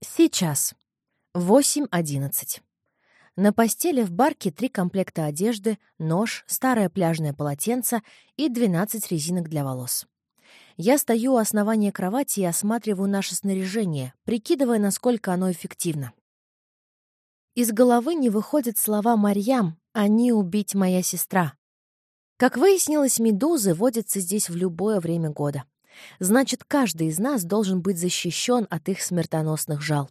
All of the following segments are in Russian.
Сейчас. 8.11. На постели в барке три комплекта одежды, нож, старое пляжное полотенце и 12 резинок для волос. Я стою у основания кровати и осматриваю наше снаряжение, прикидывая, насколько оно эффективно. Из головы не выходят слова Марьям «Они убить моя сестра». Как выяснилось, медузы водятся здесь в любое время года. Значит, каждый из нас должен быть защищен от их смертоносных жал.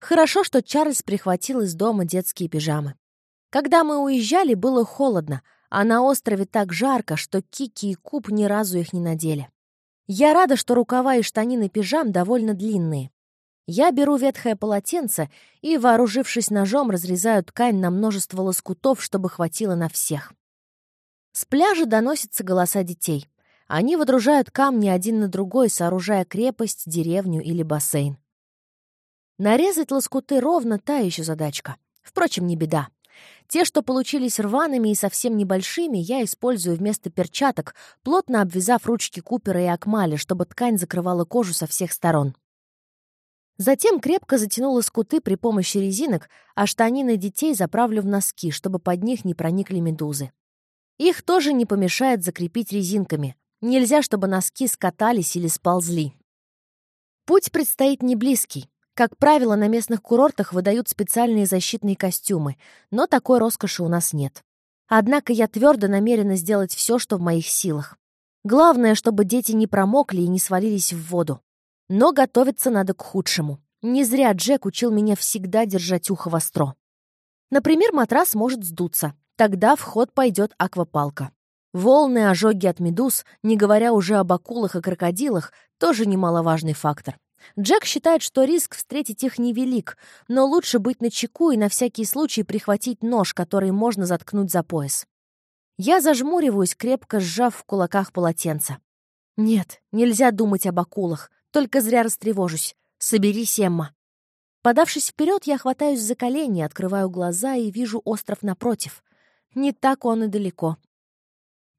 Хорошо, что Чарльз прихватил из дома детские пижамы. Когда мы уезжали, было холодно, а на острове так жарко, что Кики и Куб ни разу их не надели. Я рада, что рукава и штанины пижам довольно длинные. Я беру ветхое полотенце и, вооружившись ножом, разрезаю ткань на множество лоскутов, чтобы хватило на всех. С пляжа доносятся голоса детей. Они водружают камни один на другой, сооружая крепость, деревню или бассейн. Нарезать лоскуты ровно — та еще задачка. Впрочем, не беда. Те, что получились рваными и совсем небольшими, я использую вместо перчаток, плотно обвязав ручки Купера и Акмали, чтобы ткань закрывала кожу со всех сторон. Затем крепко затянула скуты при помощи резинок, а штанины детей заправлю в носки, чтобы под них не проникли медузы. Их тоже не помешает закрепить резинками. Нельзя, чтобы носки скатались или сползли. Путь предстоит не близкий. Как правило, на местных курортах выдают специальные защитные костюмы, но такой роскоши у нас нет. Однако я твердо намерена сделать все, что в моих силах. Главное, чтобы дети не промокли и не свалились в воду. Но готовиться надо к худшему. Не зря Джек учил меня всегда держать ухо востро. Например, матрас может сдуться. Тогда в ход пойдет аквапалка. Волны, ожоги от медуз, не говоря уже об акулах и крокодилах, тоже немаловажный фактор. Джек считает, что риск встретить их невелик, но лучше быть начеку и на всякий случай прихватить нож, который можно заткнуть за пояс. Я зажмуриваюсь, крепко сжав в кулаках полотенце. Нет, нельзя думать об акулах, только зря растревожусь. Соберись, Эмма. Подавшись вперед, я хватаюсь за колени, открываю глаза и вижу остров напротив. Не так он и далеко.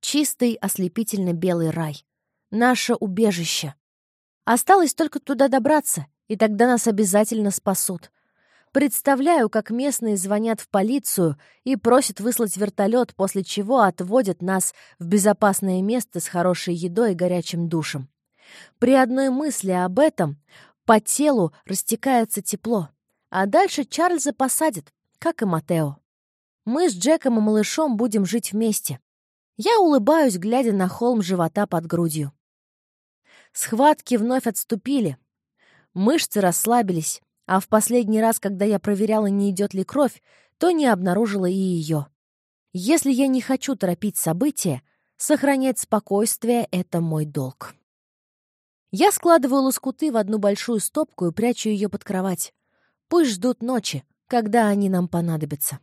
Чистый, ослепительно белый рай. Наше убежище. Осталось только туда добраться, и тогда нас обязательно спасут. Представляю, как местные звонят в полицию и просят выслать вертолет, после чего отводят нас в безопасное место с хорошей едой и горячим душем. При одной мысли об этом по телу растекается тепло, а дальше Чарльза посадят, как и Матео. Мы с Джеком и малышом будем жить вместе. Я улыбаюсь, глядя на холм живота под грудью. Схватки вновь отступили. Мышцы расслабились, а в последний раз, когда я проверяла, не идет ли кровь, то не обнаружила и ее. Если я не хочу торопить события, сохранять спокойствие — это мой долг. Я складываю лоскуты в одну большую стопку и прячу ее под кровать. Пусть ждут ночи, когда они нам понадобятся.